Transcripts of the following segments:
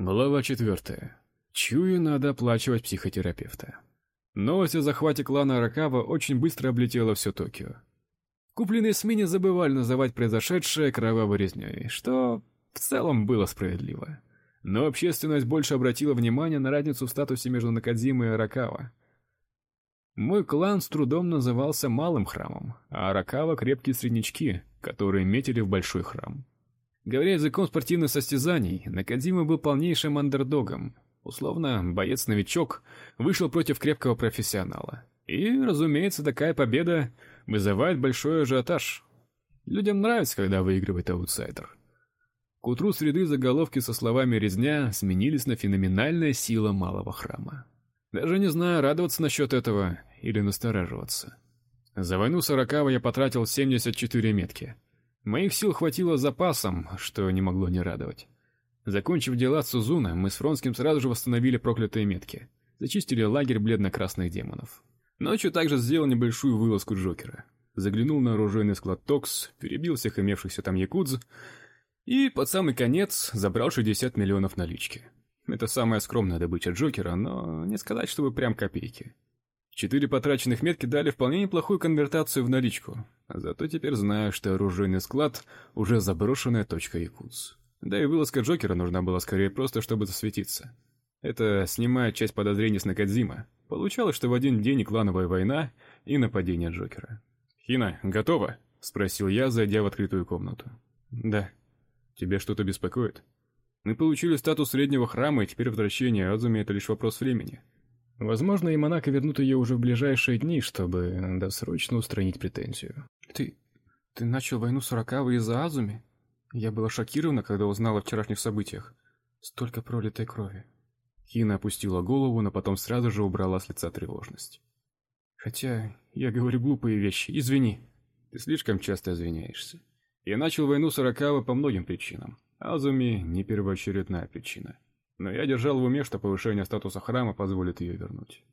Глава четвертая. Чую, надо оплачивать психотерапевта. Новость о захвате клана Аракава очень быстро облетела все Токио. Купленные СМИ не забывали называть произошедшее кровавой резнёй, что в целом было справедливо. Но общественность больше обратила внимание на разницу в статусе между Накадзимой и Аракава. Мой клан с трудом назывался малым храмом, а Аракава крепкие среднячки, которые метили в большой храм. Говоря языком спортивных состязаний, Накадима был полнейшим андердогом. Условно, боец-новичок вышел против крепкого профессионала. И, разумеется, такая победа вызывает большой ажиотаж. Людям нравится, когда выигрывает аутсайдер. К утру среды заголовки со словами резня сменились на феноменальная сила малого храма. Даже не знаю, радоваться насчет этого или настораживаться. За войну Сорокава я потратил 74 метки. Моих сил хватило запасом, что не могло не радовать. Закончив дела с Сузуна, мы с Фронским сразу же восстановили проклятые метки. Зачистили лагерь бледно-красных демонов. Ночью также сделал небольшую вылазку Джокера. Заглянул на оружейный склад Токс, перебил всех имевшихся там якудз и под самый конец забрал 60 миллионов налички. Это самая скромная добыча Джокера, но не сказать, чтобы прям копейки. Четыре потраченных метки дали вполне неплохую конвертацию в наличку. Зато теперь знаю, что оружейный склад уже заброшенная точка якутс. Да и вылазка Джокера нужна была скорее просто, чтобы засветиться. Это снимает часть подозрений с Накадзима. Получалось, что в один день и клановая война, и нападение Джокера. "Хина, готова?" спросил я, зайдя в открытую комнату. "Да. Тебе что-то беспокоит?" Мы получили статус среднего храма, и теперь возвращение Азуми это лишь вопрос времени. Возможно, и Монако вернут ее уже в ближайшие дни, чтобы досрочно устранить претензию. Ты ты начал войну с Ракавой из-за Азуми? Я была шокирована, когда узнала о вчерашних событиях. Столько пролитой крови. Хина опустила голову, но потом сразу же убрала с лица тревожность. Хотя я говорю глупые вещи, извини. Ты слишком часто извиняешься. Я начал войну с Аракавой по многим причинам. Азуми не первоочередная причина но я держал в уме, что повышение статуса храма позволит ее вернуть.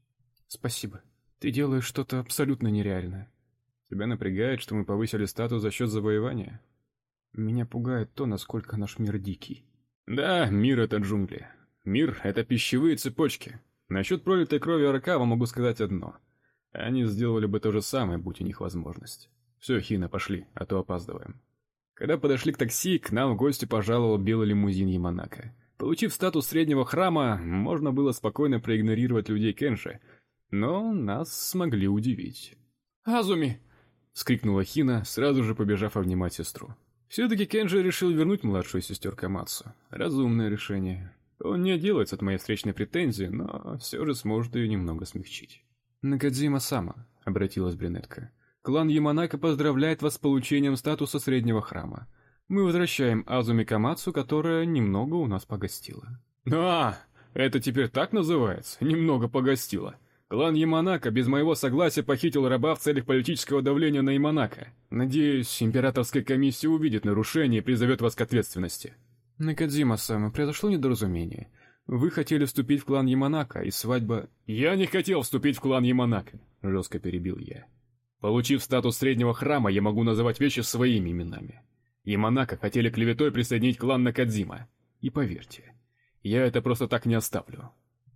Спасибо. Ты делаешь что-то абсолютно нереальное. Тебя напрягает, что мы повысили статус за счет завоевания? Меня пугает то, насколько наш мир дикий. Да, мир это джунгли. Мир это пищевые цепочки. Насчет пролитой крови Аракава могу сказать одно. Они сделали бы то же самое, будь у них возможность. Все, Хина, пошли, а то опаздываем. Когда подошли к такси, к нам в гости пожаловал белый лимузин Яманака. Получив статус среднего храма, можно было спокойно проигнорировать людей Кенши, но нас смогли удивить. "Азуми!" вскрикнула Хина, сразу же побежав обнимать сестру. все таки Кенши решил вернуть младшую сестер Камацу. Разумное решение. Он не отделается от моей встречной претензии, но все же сможет ее немного смягчить. Накадзима сама обратилась брюнетка. Клан Яманака поздравляет вас с получением статуса среднего храма мы возвращаем Азуми Камацу, которая немного у нас погостила. А, это теперь так называется? Немного погостила. Клан Яманака без моего согласия похитил раба в целях политического давления на Яманака. Надеюсь, императорская комиссия увидит нарушение и призовет вас к ответственности. Накадзима-сан, произошло недоразумение. Вы хотели вступить в клан Яманака, и свадьба Я не хотел вступить в клан Яманака, жестко перебил я. Получив статус среднего храма, я могу называть вещи своими именами. Яманака хотели клеветой присоединить клан Накадзима. И поверьте, я это просто так не оставлю.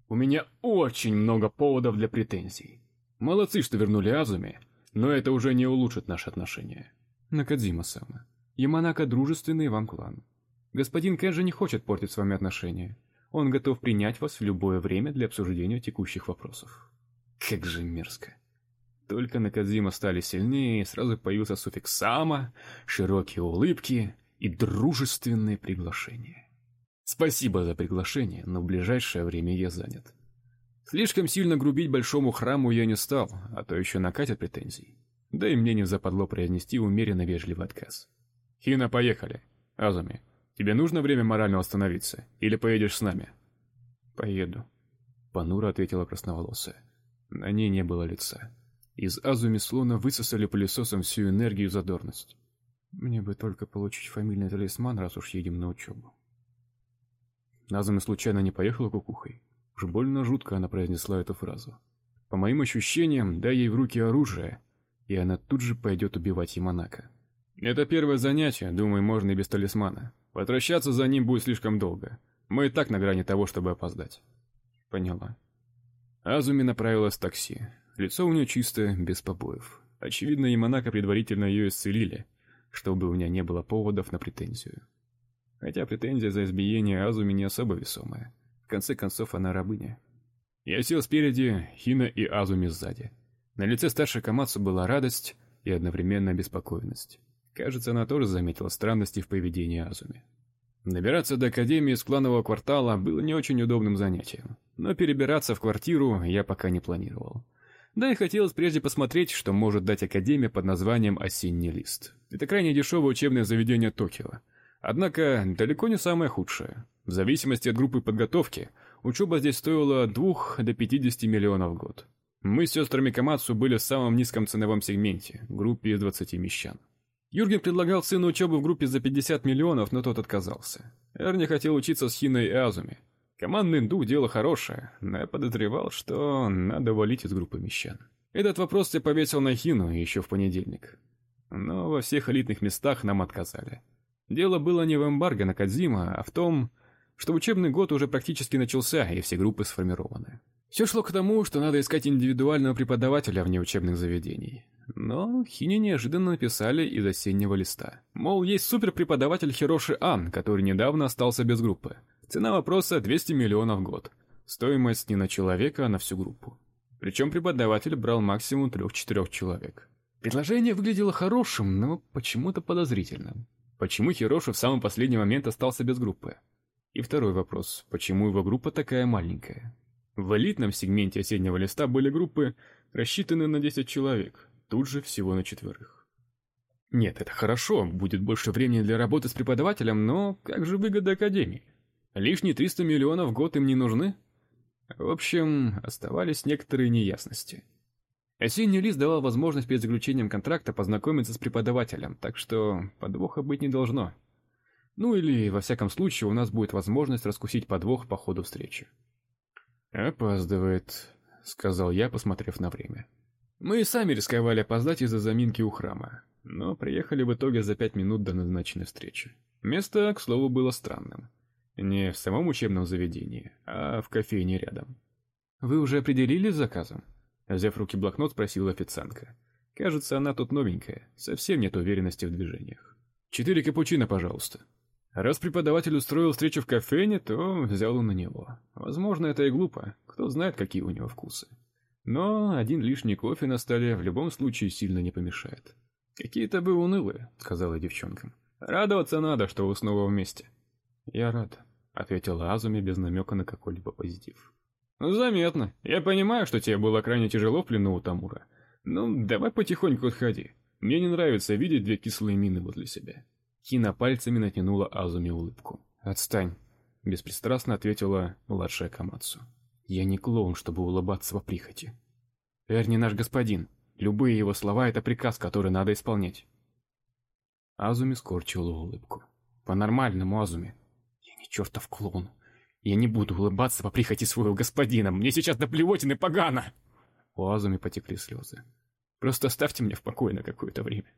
У меня очень много поводов для претензий. Молодцы, что вернули Азуми, но это уже не улучшит наши отношения. Накадзима-сан, Яманака дружественный вам клан. Господин Кенжи не хочет портить с вами отношения. Он готов принять вас в любое время для обсуждения текущих вопросов. Как же мерзко. Только Накадзима стали сильнее, и сразу появился суффикс «сама», широкие улыбки и дружественные приглашения. Спасибо за приглашение, но в ближайшее время я занят. Слишком сильно грубить большому храму я не стал, а то еще накатят претензий. Да и мне не западло произнести умеренно вежливый отказ. Хина, поехали. Азуми, тебе нужно время морально восстановиться или поедешь с нами? Поеду, понуро ответила красноволосая. На ней не было лица. Из Азуми словно высосали пылесосом всю энергию и задорность. Мне бы только получить фамильный талисман, раз уж едем на учебу. Азуми случайно не поехала кукухой. Уж больно жутко она произнесла эту фразу. По моим ощущениям, дай ей в руки оружие, и она тут же пойдет убивать Яманака. Это первое занятие, думаю, можно и без талисмана. Возвращаться за ним будет слишком долго. Мы и так на грани того, чтобы опоздать. Поняла. Азуми направилась в такси. Лицо у нее чистое, без побоев. Очевидно, Яманака предварительно ее исцелили, чтобы у меня не было поводов на претензию. Хотя претензия за избиение Азуми не особо весомая. В конце концов, она рабыня. Я сел спереди, Хина и Азуми сзади. На лице старшей Камацу была радость и одновременно беспокойность. Кажется, она тоже заметила странности в поведении Азуми. Добираться до академии из кланового квартала было не очень удобным занятием, но перебираться в квартиру я пока не планировал. Да и хотелось прежде посмотреть, что может дать академия под названием Осенний лист. Это крайне дешевое учебное заведение Токио. Однако далеко не самое худшее. В зависимости от группы подготовки, учеба здесь стоила от 2 до 50 миллионов в год. Мы с сестрами Камацу были в самом низком ценовом сегменте, группе из 20 мещан. Юрген предлагал сыну учебу в группе за 50 миллионов, но тот отказался. Эрни хотел учиться с Хиной и Азуми. Командный дух дело хорошее, но я подозревал, что надо валить из группы мещан. Этот вопрос я повесил на Хину еще в понедельник. Но во всех элитных местах нам отказали. Дело было не в эмбарго на Кадзима, а в том, что учебный год уже практически начался, и все группы сформированы. Все шло к тому, что надо искать индивидуального преподавателя вне учебных заведений. Но Хине неожиданно написали из осеннего листа. Мол, есть суперпреподаватель Хироши Ан, который недавно остался без группы. Цена вопроса 200 миллионов в год. Стоимость не на человека, а на всю группу. Причем преподаватель брал максимум трех-четырех человек. Предложение выглядело хорошим, но почему-то подозрительным. Почему Хироши в самый последний момент остался без группы? И второй вопрос: почему его группа такая маленькая? В элитном сегменте осеннего листа были группы, рассчитанные на 10 человек тут же всего на четверых. Нет, это хорошо, будет больше времени для работы с преподавателем, но как же выгода академии? Лишние 300 миллионов в год им не нужны? В общем, оставались некоторые неясности. Осенний лист давал возможность перед заключением контракта познакомиться с преподавателем, так что подвоха быть не должно. Ну или во всяком случае у нас будет возможность раскусить подвох по ходу встречи. Опаздывает, сказал я, посмотрев на время. Мы и сами рисковали опоздать из-за заминки у храма, но приехали в итоге за пять минут до назначенной встречи. Место, к слову, было странным. Не в самом учебном заведении, а в кофейне рядом. Вы уже определились с заказом? Взяв в руки блокнот, спросила официантка. Кажется, она тут новенькая, совсем нет уверенности в движениях. Четыре капучино, пожалуйста. Раз преподаватель устроил встречу в кофейне, то взял он на него. Возможно, это и глупо. Кто знает, какие у него вкусы. Но один лишний кофе на столе в любом случае сильно не помешает. Какие-то вы унылые, сказала девчонка. Радоваться надо, что вы снова вместе. Я рад, ответила Азуми без намека на какой-либо позитив. Ну, заметно. Я понимаю, что тебе было крайне тяжело в плену у Тамура. Ну, давай потихоньку отходи. Мне не нравится видеть две кислые мины возле себя. Кина пальцами натянула Азуми улыбку. Отстань, беспристрастно ответила младшая Камацу. Я не клоун, чтобы улыбаться во прихоти. Эрни наш господин. Любые его слова это приказ, который надо исполнять. Азуми скорчила улыбку. По-нормальному, Азуми. Я не чертов клоун. Я не буду улыбаться по прихоти своего господина. Мне сейчас до плевотины погано. У Азуми потекли слезы. Просто оставьте меня в покое на какое-то время.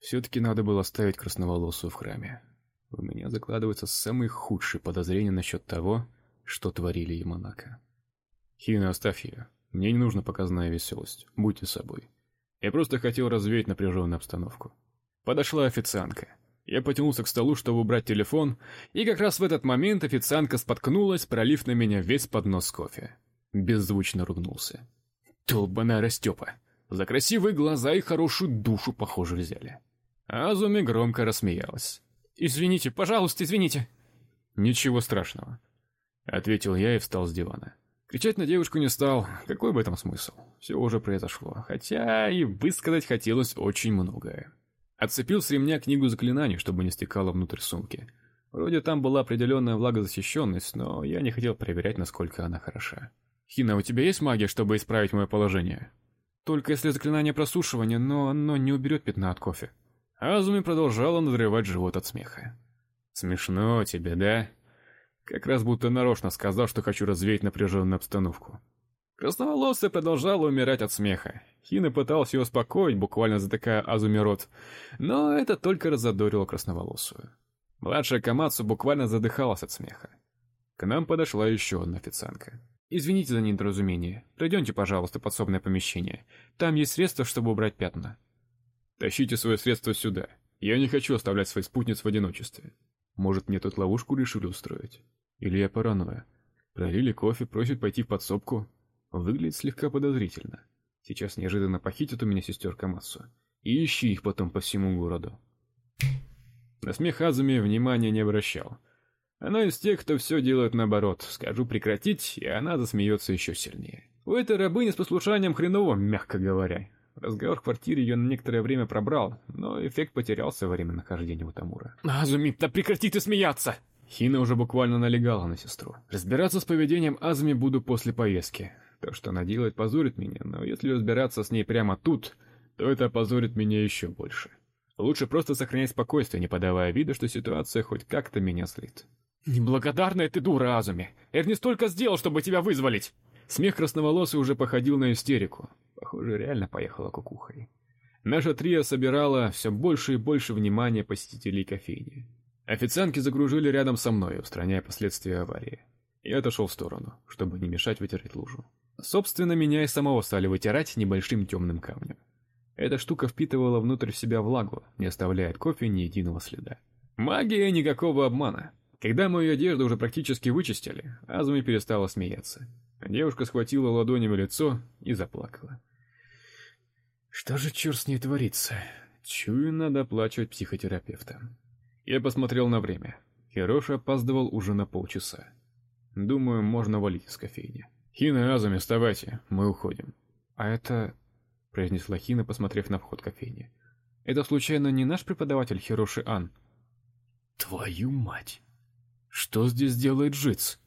Все таки надо было оставить красноволосую в храме. У меня закладываются самые худшие подозрения насчет того, что творили Яманака. Хина, оставь ее. Мне не нужна показная веселость. Будьте собой. Я просто хотел развеять напряженную обстановку. Подошла официантка. Я потянулся к столу, чтобы убрать телефон, и как раз в этот момент официантка споткнулась, пролив на меня весь поднос кофе. Беззвучно ругнулся. Долбаная растёпа. За красивые глаза и хорошую душу, похоже, взяли. Азуми громко рассмеялась. Извините, пожалуйста, извините. Ничего страшного, ответил я и встал с дивана. Кричать на девушку не стал. Какой в этом смысл? Все уже произошло, хотя и высказать хотелось очень многое. Отцепил с ремня книгу заклинаний, чтобы не стекало внутрь сумки. Вроде там была определенная влагозащищенность, но я не хотел проверять, насколько она хороша. Хина, у тебя есть магия, чтобы исправить мое положение? Только если заклинание просушивания, но оно не уберет пятна от кофе. Азуми продолжала надрывать живот от смеха. Смешно тебе, да? Как раз будто нарочно сказал, что хочу развеять напряженную обстановку. Красноволосая продолжала умирать от смеха. Хина пытался ее успокоить, буквально затыкая Азуми рот, но это только разодорило красноволосую. Младшая Камацу буквально задыхалась от смеха. К нам подошла еще одна официантка. Извините за недоразумение. Пройдемте, пожалуйста, подсобное помещение. Там есть средства, чтобы убрать пятна. Тащите свое средство сюда. Я не хочу оставлять своих спутниц в одиночестве. Может, мне тут ловушку решили устроить? Или я паранойя? Пролили кофе, просят пойти в подсобку. Выглядит слегка подозрительно. Сейчас неожиданно похитят у меня сестер Камасу. И ищи их потом по всему городу. На смех Азуми внимания не обращал. Она из тех, кто все делает наоборот. Скажу прекратить, и она засмеется еще сильнее. У этой рабыни с послушанием хреново, мягко говоря. Разговор в квартире ее на некоторое время пробрал, но эффект потерялся во время нахождения у Тамура. Азуми, да прекрати ты смеяться! Хина уже буквально налегала на сестру. Разбираться с поведением Азуми буду после поездки. То, что она делает, позорит меня, но если разбираться с ней прямо тут, то это опозорит меня еще больше. Лучше просто сохранять спокойствие, не подавая вида, что ситуация хоть как-то меня злит. Неблагодарная ты дура, Азуми. Эрни столько сделал, чтобы тебя вызволить. Смех красноволосый уже походил на истерику. Похоже, реально поехала кукухой. Наша трио собирала все больше и больше внимания посетителей кофейни. Официантки закружили рядом со мной, устраняя последствия аварии. Я отошел в сторону, чтобы не мешать вытирать лужу. Собственно, меня и самого стали вытирать небольшим темным камнем. Эта штука впитывала внутрь себя влагу, не оставляя от кофе ни единого следа. Магия никакого обмана. Когда мою одежду уже практически вычистили, Азуми перестала смеяться. Девушка схватила ладонями лицо и заплакала. Что же черт с ней творится? Чую, надо оплачивать психотерапевта. Я посмотрел на время. Хироши опаздывал уже на полчаса. Думаю, можно валить из кофейни. Хина и Азуми, вставайте, мы уходим. А это, произнесла Хина, посмотрев на вход кофейни. Это случайно не наш преподаватель Хироши Ан? Твою мать. Что здесь делает Жиц?